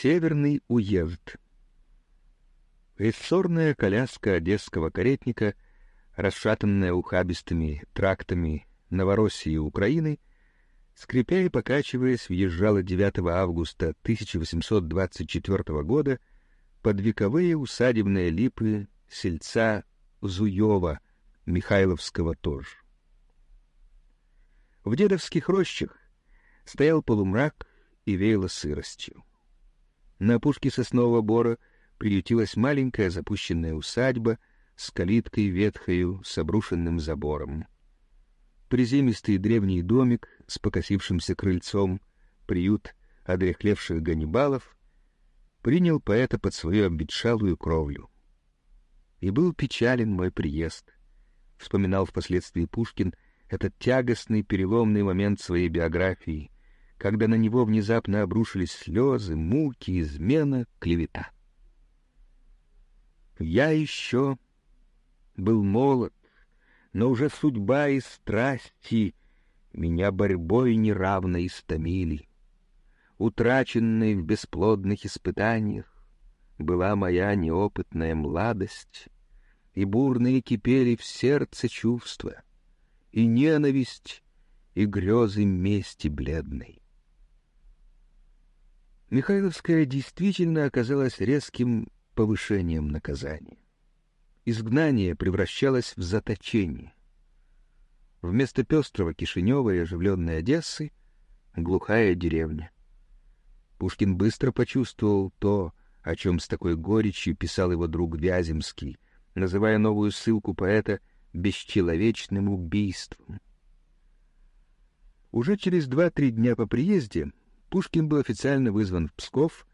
Северный уезд. Рессорная коляска одесского каретника, расшатанная ухабистыми трактами Новороссии и Украины, скрипя и покачиваясь, въезжала 9 августа 1824 года под вековые усадебные липы сельца Зуева Михайловского тоже. В дедовских рощах стоял полумрак и веяло сыростью. На опушке соснового бора приютилась маленькая запущенная усадьба с калиткой ветхою с обрушенным забором. Приземистый древний домик с покосившимся крыльцом, приют одрехлевших ганнибалов, принял поэта под свою обветшалую кровлю. И был печален мой приезд, вспоминал впоследствии Пушкин этот тягостный переломный момент своей биографии, когда на него внезапно обрушились слезы, муки, измена, клевета. Я еще был молод, но уже судьба и страсти меня борьбой неравно истомили. Утраченной в бесплодных испытаниях была моя неопытная младость, и бурные кипели в сердце чувства, и ненависть, и грезы мести бледной. Михайловская действительно оказалась резким повышением наказания. Изгнание превращалось в заточение. Вместо пестрого Кишинева и оживленной Одессы — глухая деревня. Пушкин быстро почувствовал то, о чем с такой горечью писал его друг Вяземский, называя новую ссылку поэта бесчеловечным убийством. Уже через два-три дня по приезде Пушкин был официально вызван в Псков,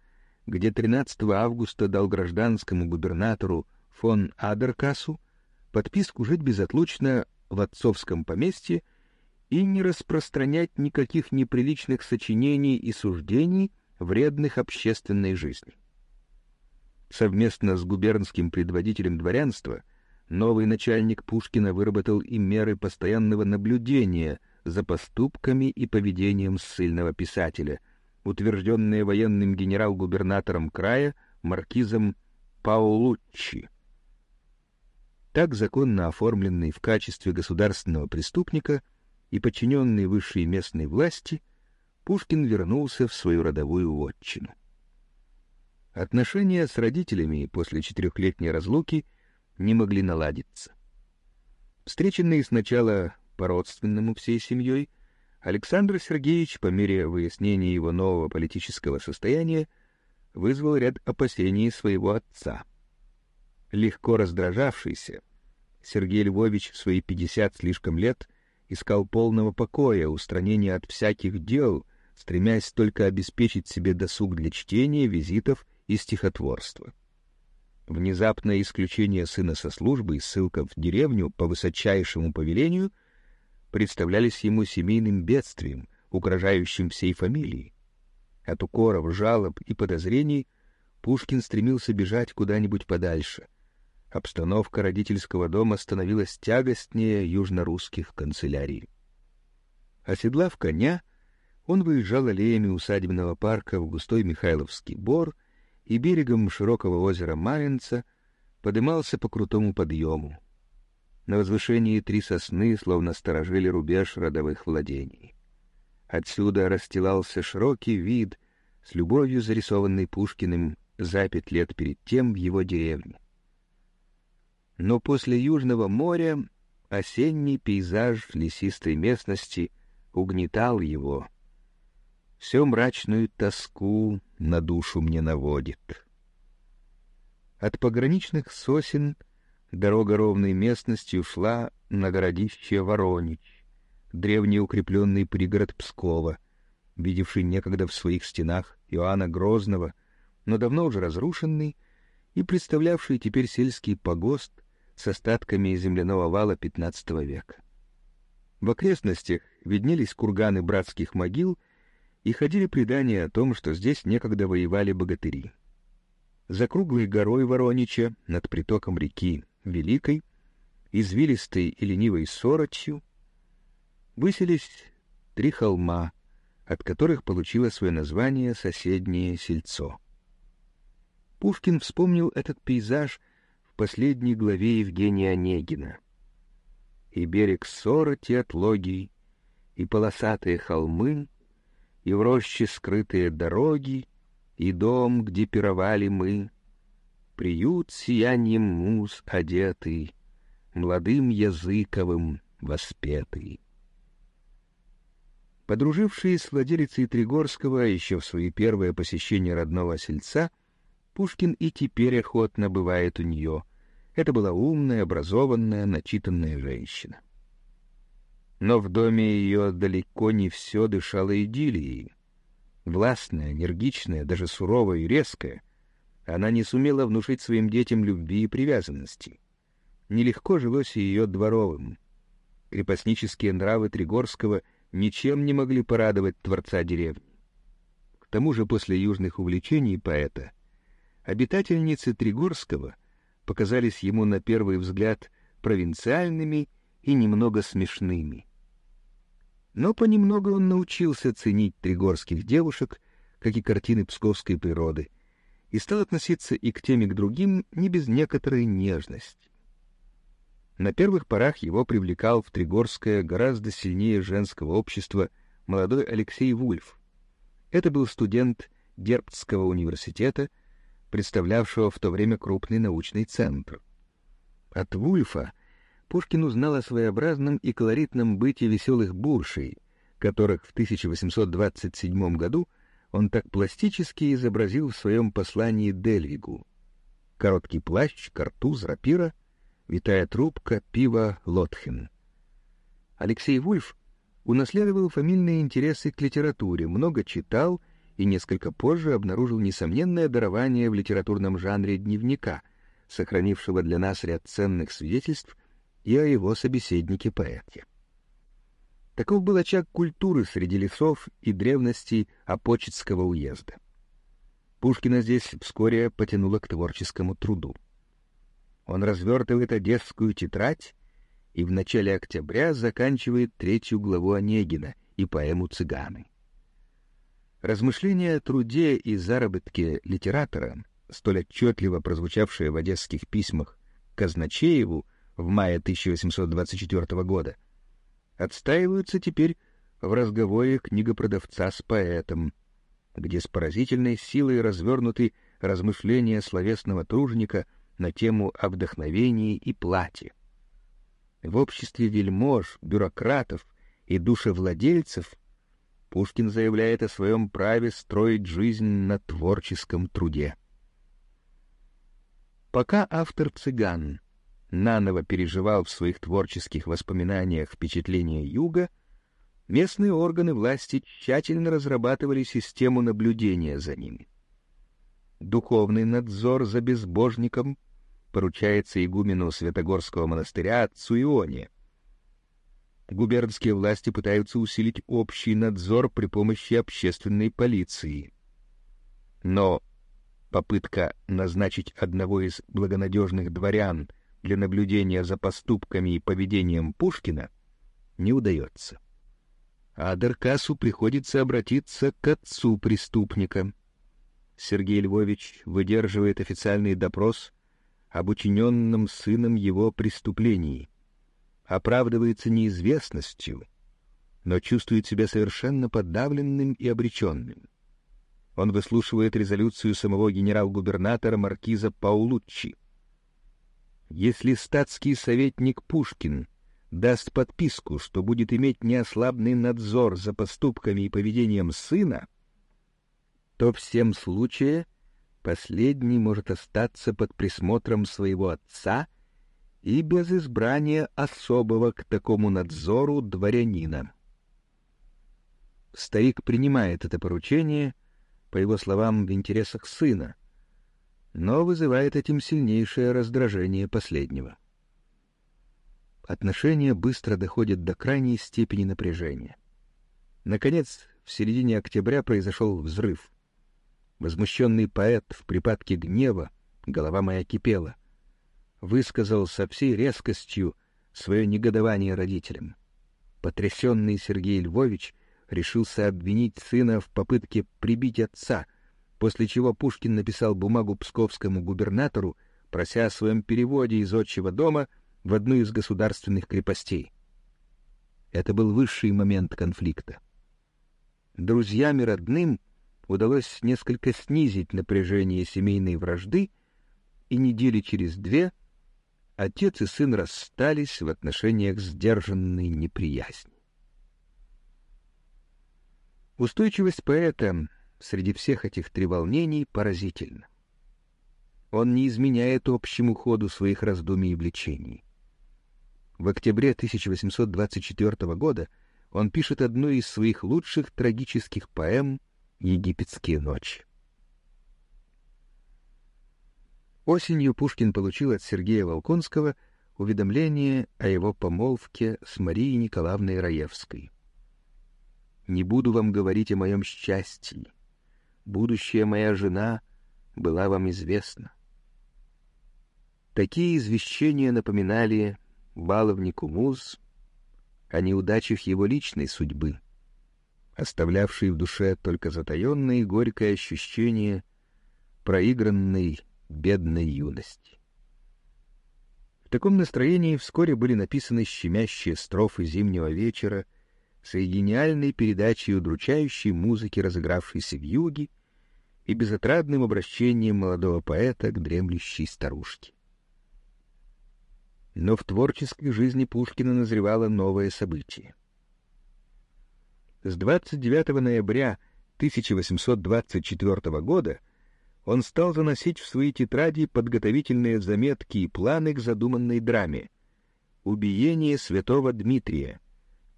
где 13 августа дал гражданскому губернатору фон Адеркасу подписку жить безотлучно в отцовском поместье и не распространять никаких неприличных сочинений и суждений, вредных общественной жизни. Совместно с губернским предводителем дворянства новый начальник Пушкина выработал и меры постоянного наблюдения за поступками и поведением ссыльного писателя, утвержденные военным генерал-губернатором края маркизом Паулуччи. Так законно оформленный в качестве государственного преступника и подчиненный высшей местной власти, Пушкин вернулся в свою родовую вотчину. Отношения с родителями после четырехлетней разлуки не могли наладиться. Встреченные сначала по-родственному всей семьей, Александр Сергеевич, по мере выяснения его нового политического состояния, вызвал ряд опасений своего отца. Легко раздражавшийся, Сергей Львович в свои пятьдесят слишком лет искал полного покоя, устранения от всяких дел, стремясь только обеспечить себе досуг для чтения, визитов и стихотворства. Внезапное исключение сына со службы и ссылка в деревню по высочайшему повелению представлялись ему семейным бедствием, угрожающим всей фамилии. От укоров, жалоб и подозрений Пушкин стремился бежать куда-нибудь подальше. Обстановка родительского дома становилась тягостнее южнорусских канцелярий. Оседлав коня, он выезжал аллеями усадебного парка в густой Михайловский бор и берегом широкого озера Маринца подымался по крутому подъему. На возвышении три сосны словно сторожили рубеж родовых владений. Отсюда расстилался широкий вид, с любовью зарисованный Пушкиным за пять лет перед тем в его деревне. Но после Южного моря осенний пейзаж лесистой местности угнетал его — все мрачную тоску на душу мне наводит. От пограничных сосен дорога ровной местностью шла на городище Воронич, древний укрепленный пригород Пскова, видевший некогда в своих стенах Иоанна Грозного, но давно уже разрушенный и представлявший теперь сельский погост с остатками земляного вала XV века. В окрестностях виднелись курганы братских могил и ходили предания о том, что здесь некогда воевали богатыри. За круглой горой Воронича, над притоком реки Великой, извилистой и ленивой сорочью, выселись три холма, от которых получило свое название соседнее сельцо. Пушкин вспомнил этот пейзаж в последней главе Евгения Онегина. И берег сороти отлогий, и полосатые холмы, и в роще скрытые дороги, и дом, где пировали мы, приют сиянием муз одетый, молодым языковым воспетый. Подружившись с владелицей Тригорского еще в свои первые посещения родного сельца, Пушкин и теперь охотно бывает у нее. Это была умная, образованная, начитанная женщина. Но в доме ее далеко не все дышало идиллией. Властная, энергичная, даже суровая и резкая, она не сумела внушить своим детям любви и привязанности. Нелегко жилось и ее дворовым. Крепостнические нравы Тригорского ничем не могли порадовать творца деревни. К тому же после южных увлечений поэта обитательницы Тригорского показались ему на первый взгляд провинциальными и немного смешными. Но понемногу он научился ценить тригорских девушек, как и картины псковской природы, и стал относиться и к тем, и к другим не без некоторой нежности. На первых порах его привлекал в Тригорское гораздо сильнее женского общества молодой Алексей Вульф. Это был студент Дербцкого университета, представлявшего в то время крупный научный центр. От Вульфа Пушкин узнал о своеобразном и колоритном быте веселых буршей, которых в 1827 году он так пластически изобразил в своем послании Дельвигу. Короткий плащ, картуз, рапира, витая трубка, пиво, лотхен. Алексей Вульф унаследовал фамильные интересы к литературе, много читал и несколько позже обнаружил несомненное дарование в литературном жанре дневника, сохранившего для нас ряд ценных свидетельств и о его собеседнике-поэте. Таков был очаг культуры среди лесов и древностей Апочетского уезда. Пушкина здесь вскоре потянуло к творческому труду. Он развертывает одесскую тетрадь и в начале октября заканчивает третью главу Онегина и поэму «Цыганы». Размышления о труде и заработке литератора, столь отчетливо прозвучавшие в одесских письмах Казначееву в мае 1824 года, отстаиваются теперь в разговоре книгопродавца с поэтом, где с поразительной силой развернуты размышления словесного труженика на тему о вдохновении и плате. В обществе вельмож, бюрократов и душевладельцев Пушкин заявляет о своем праве строить жизнь на творческом труде. Пока автор «Цыган» наново переживал в своих творческих воспоминаниях впечатления Юга, местные органы власти тщательно разрабатывали систему наблюдения за ними. Духовный надзор за безбожником поручается игумену Святогорского монастыря отцу Ионе. Губернские власти пытаются усилить общий надзор при помощи общественной полиции. Но попытка назначить одного из благонадежных дворян для наблюдения за поступками и поведением Пушкина не удается. А Деркасу приходится обратиться к отцу преступника. Сергей Львович выдерживает официальный допрос об учиненном сыном его преступлении, оправдывается неизвестностью, но чувствует себя совершенно подавленным и обреченным. Он выслушивает резолюцию самого генерал-губернатора маркиза Паулуччи — если статский советник Пушкин даст подписку, что будет иметь неослабный надзор за поступками и поведением сына, то в всем случае последний может остаться под присмотром своего отца и без избрания особого к такому надзору дворянина. Старик принимает это поручение, по его словам, в интересах сына — но вызывает этим сильнейшее раздражение последнего. Отношения быстро доходят до крайней степени напряжения. Наконец, в середине октября произошел взрыв. Возмущенный поэт в припадке гнева, голова моя кипела, высказал со всей резкостью свое негодование родителям. Потрясенный Сергей Львович решился обвинить сына в попытке прибить отца — после чего Пушкин написал бумагу псковскому губернатору, прося о своем переводе из отчего дома в одну из государственных крепостей. Это был высший момент конфликта. Друзьям и родным удалось несколько снизить напряжение семейной вражды, и недели через две отец и сын расстались в отношениях сдержанной неприязни. Устойчивость поэта среди всех этих треволнений поразительна. Он не изменяет общему ходу своих раздумий и влечений. В октябре 1824 года он пишет одну из своих лучших трагических поэм «Египетские ночи». Осенью Пушкин получил от Сергея Волконского уведомление о его помолвке с Марией Николаевной Раевской. «Не буду вам говорить о моем счастье. Будущая моя жена была вам известна». Такие извещения напоминали баловнику Муз о неудачах его личной судьбы, оставлявшей в душе только затаенное и горькое ощущение проигранной бедной юности. В таком настроении вскоре были написаны щемящие строфы зимнего вечера с гениальной передачей удручающей музыки, разыгравшейся в юге, и безотрадным обращением молодого поэта к дремлющей старушке. Но в творческой жизни Пушкина назревало новое событие. С 29 ноября 1824 года он стал заносить в свои тетради подготовительные заметки и планы к задуманной драме «Убиение святого Дмитрия»,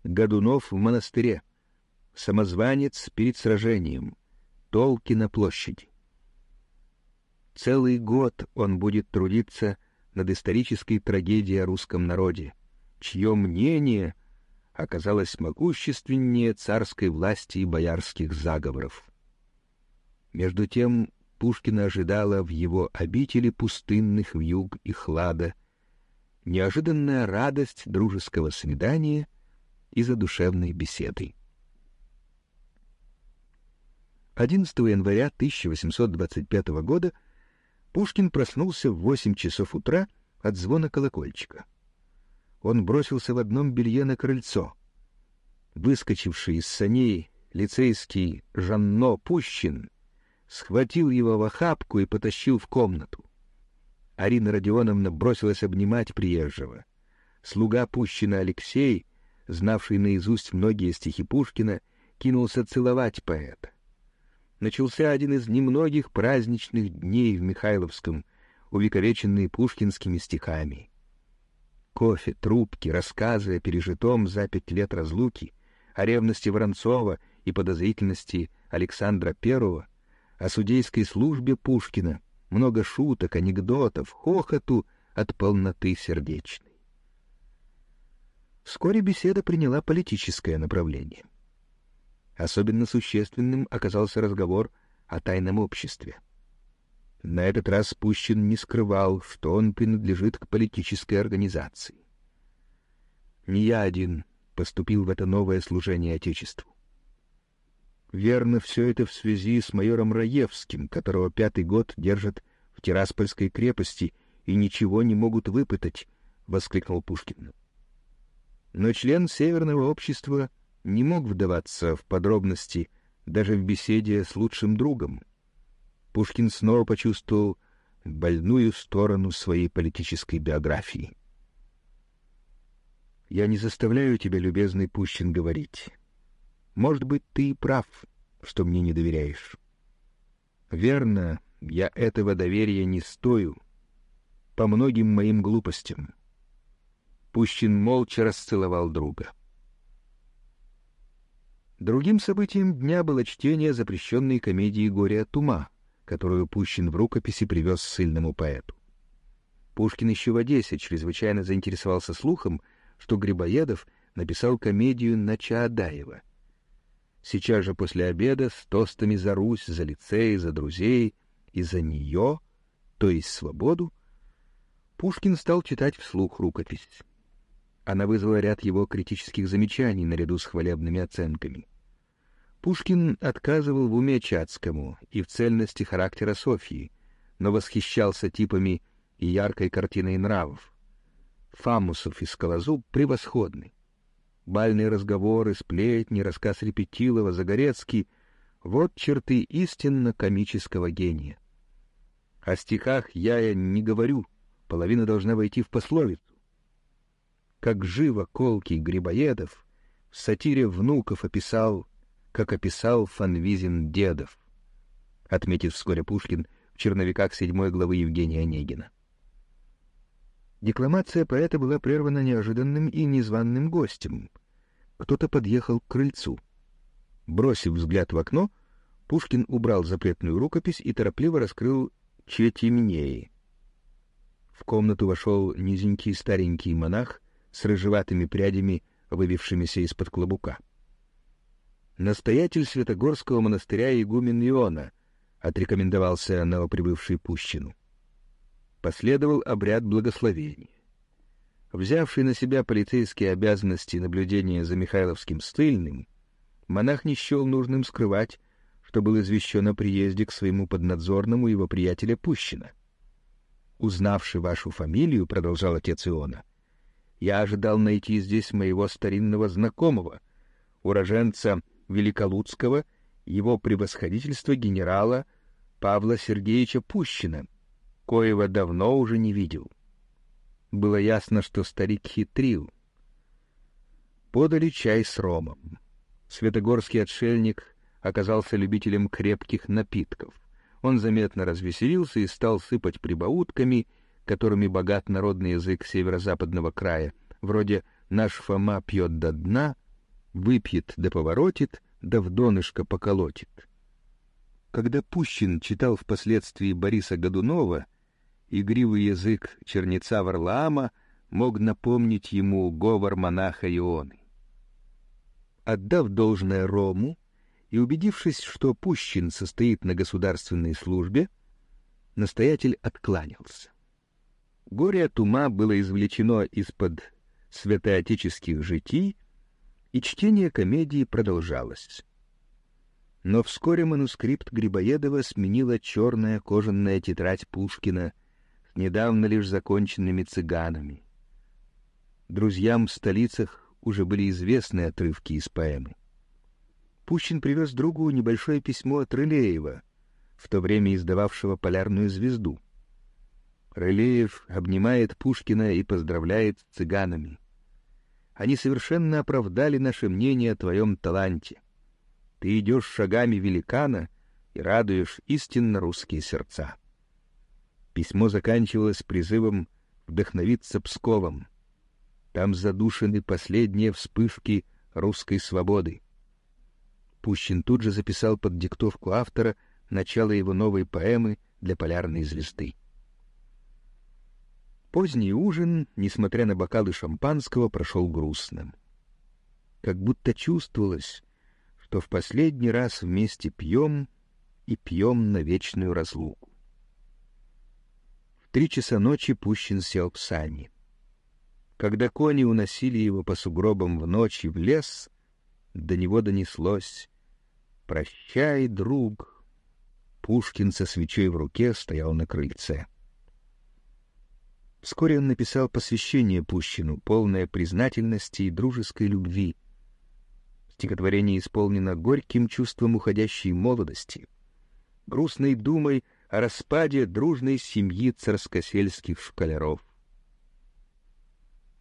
«Годунов в монастыре», «Самозванец перед сражением», «Толки на площади». Целый год он будет трудиться над исторической трагедией о русском народе, чье мнение оказалось могущественнее царской власти и боярских заговоров. Между тем Пушкина ожидала в его обители пустынных вьюг и хлада неожиданная радость дружеского свидания и задушевной беседы. 11 января 1825 года Пушкин проснулся в восемь часов утра от звона колокольчика. Он бросился в одном белье на крыльцо. Выскочивший из саней лицейский Жанно Пущин схватил его в охапку и потащил в комнату. Арина Родионовна бросилась обнимать приезжего. Слуга Пущина Алексей, знавший наизусть многие стихи Пушкина, кинулся целовать поэта начался один из немногих праздничных дней в Михайловском, увековеченный пушкинскими стихами. Кофе, трубки, рассказы о пережитом за пять лет разлуки, о ревности Воронцова и подозрительности Александра I, о судейской службе Пушкина, много шуток, анекдотов, хохоту от полноты сердечной. Вскоре беседа приняла политическое направление — Особенно существенным оказался разговор о тайном обществе. На этот раз Пущин не скрывал, что он принадлежит к политической организации. Не я один поступил в это новое служение Отечеству. Верно, все это в связи с майором Раевским, которого пятый год держат в Тираспольской крепости и ничего не могут выпытать, — воскликнул Пушкин. Но член Северного общества не мог вдаваться в подробности даже в беседе с лучшим другом. Пушкин снова почувствовал больную сторону своей политической биографии. «Я не заставляю тебя, любезный Пущин, говорить. Может быть, ты и прав, что мне не доверяешь. Верно, я этого доверия не стою, по многим моим глупостям». Пущин молча расцеловал друга. Другим событием дня было чтение запрещенной комедии «Горе от ума», которую Пущин в рукописи привез сильному поэту. Пушкин еще в Одессе чрезвычайно заинтересовался слухом, что Грибоедов написал комедию на Чаадаева. Сейчас же после обеда с тостами за Русь, за лицей, за друзей и за нее, то есть свободу, Пушкин стал читать вслух рукопись. Она вызвала ряд его критических замечаний наряду с хвалебными оценками. Пушкин отказывал в уме Чацкому и в цельности характера Софьи, но восхищался типами и яркой картиной нравов. Фамусов и Скалозуб превосходны. Бальные разговоры, сплетни, рассказ Репетилова, Загорецкий — вот черты истинно комического гения. О стихах я не говорю, половина должна войти в пословицу. Как живо колкий Грибоедов в сатире внуков описал, как описал Фанвизин дедов, отметит вскоре Пушкин в черновиках седьмой главы Евгения Онегина. Декламация поэта была прервана неожиданным и незваным гостем. Кто-то подъехал к крыльцу. Бросив взгляд в окно, Пушкин убрал запретную рукопись и торопливо раскрыл Четемнеи. В комнату вошел низенький старенький монах с рыжеватыми прядями, выбившимися из-под клобука. Настоятель Святогорского монастыря игумен Иона отрекомендовался новоприбывший Пущину. Последовал обряд благословения. Взявший на себя полицейские обязанности наблюдения за Михайловским стыльным, монах не счел нужным скрывать, что был извещен о приезде к своему поднадзорному его приятеля Пущина. «Узнавши вашу фамилию, — продолжал отец Иона, — я ожидал найти здесь моего старинного знакомого, уроженца Великолуцкого, его превосходительства генерала Павла Сергеевича Пущина, коего давно уже не видел. Было ясно, что старик хитрил. Подали чай с ромом. Светогорский отшельник оказался любителем крепких напитков. Он заметно развеселился и стал сыпать прибаутками, которыми богат народный язык северо-западного края, вроде «наш Фома пьет до дна», «выпьет да поворотит», да в донышко поколотит. Когда Пущин читал впоследствии Бориса Годунова, игривый язык чернеца Варлаама мог напомнить ему говор монаха Ионы. Отдав должное Рому, и убедившись, что Пущин состоит на государственной службе, настоятель откланялся. Горе от ума было извлечено из-под святоотеческих житий, и чтение комедии продолжалось. Но вскоре манускрипт Грибоедова сменила черная кожаная тетрадь Пушкина с недавно лишь законченными цыганами. Друзьям в столицах уже были известны отрывки из поэмы. Пущин привез другу небольшое письмо от Рылеева, в то время издававшего «Полярную звезду». Рылеев обнимает Пушкина и поздравляет с цыганами. Они совершенно оправдали наше мнение о твоем таланте. Ты идешь шагами великана и радуешь истинно русские сердца. Письмо заканчивалось призывом вдохновиться Псковом. Там задушены последние вспышки русской свободы. Пущин тут же записал под диктовку автора начало его новой поэмы для полярной звезды. Поздний ужин, несмотря на бокалы шампанского, прошел грустным. Как будто чувствовалось, что в последний раз вместе пьем и пьем на вечную разлуку. В три часа ночи Пущин сел в сани. Когда кони уносили его по сугробам в ночь и в лес, до него донеслось «Прощай, друг!» Пушкин со свечой в руке стоял на крыльце. Вскоре он написал посвящение Пущину, полное признательности и дружеской любви. Стихотворение исполнено горьким чувством уходящей молодости, грустной думой о распаде дружной семьи царскосельских школяров.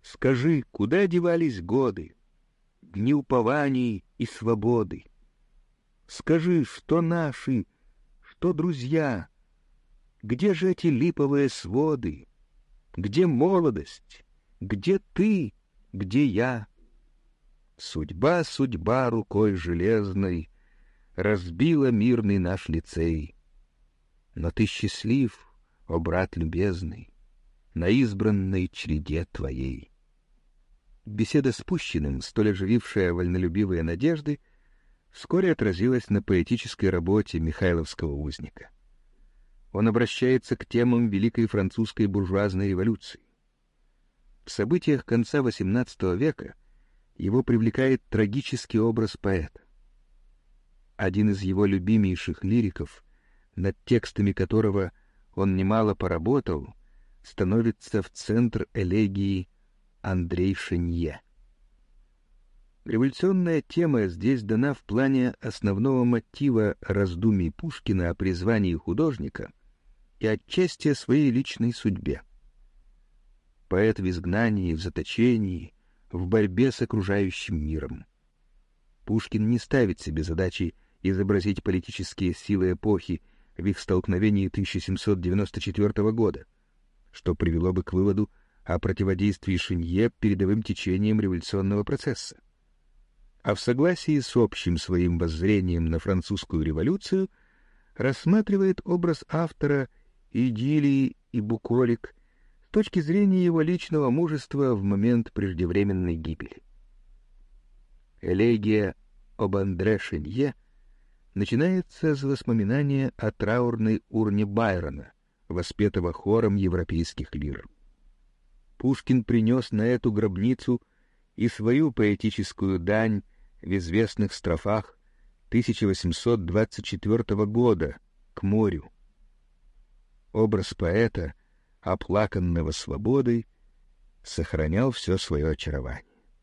Скажи, куда девались годы, дни упований и свободы? Скажи, что наши, что друзья? Где же эти липовые своды? Где молодость? Где ты? Где я? Судьба, судьба рукой железной Разбила мирный наш лицей. Но ты счастлив, о брат любезный, На избранной череде твоей. Беседа с Пущиным, столь оживившая вольнолюбивые надежды, вскоре отразилось на поэтической работе Михайловского узника. Он обращается к темам Великой французской буржуазной революции. В событиях конца XVIII века его привлекает трагический образ поэта. один из его любимейших лириков, над текстами которого он немало поработал, становится в центр элегии Андрей Шенье. Революционная тема здесь дана в плане основного мотива раздумий Пушкина о призвании художника и отчасти о своей личной судьбе. Поэт в изгнании, в заточении, в борьбе с окружающим миром. Пушкин не ставит себе задачи изобразить политические силы эпохи в их столкновении 1794 года, что привело бы к выводу о противодействии Шинье передовым течениям революционного процесса а в согласии с общим своим воззрением на французскую революцию рассматривает образ автора идиллии и буколик с точки зрения его личного мужества в момент преждевременной гибели. Элегия об Андре Шенье начинается с воспоминания о траурной урне Байрона, воспетого хором европейских лир. Пушкин принес на эту гробницу и свою поэтическую дань в известных строфах 1824 года к морю. Образ поэта, оплаканного свободой, сохранял все свое очарование.